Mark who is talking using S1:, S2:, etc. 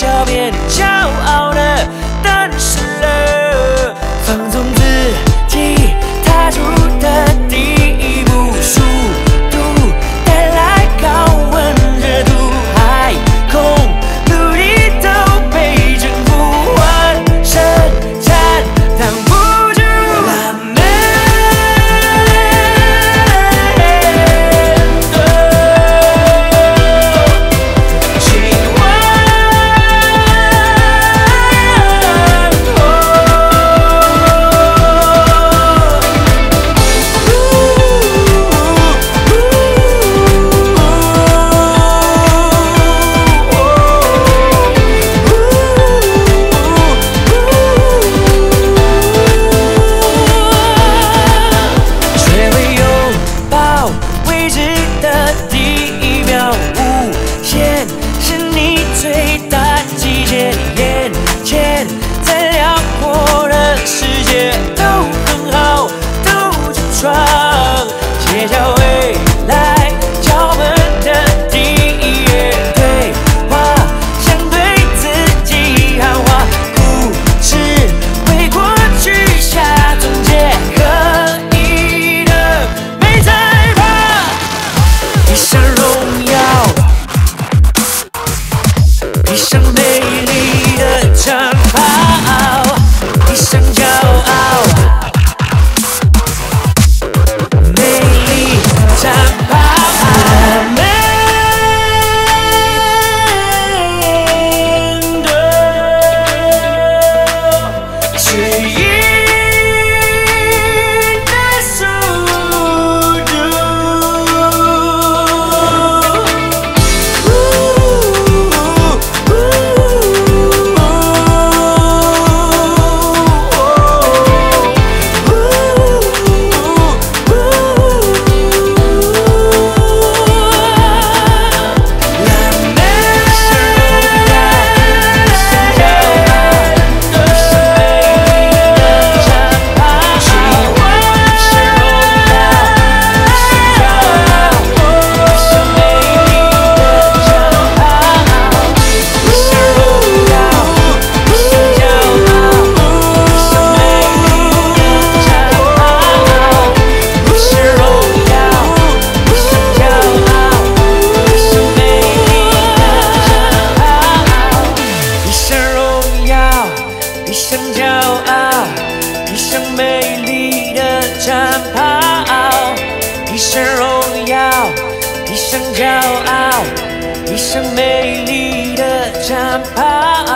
S1: 桥边最短季节，眼前在辽阔的世界，都很好，都正常。骄傲，一身美丽的战袍。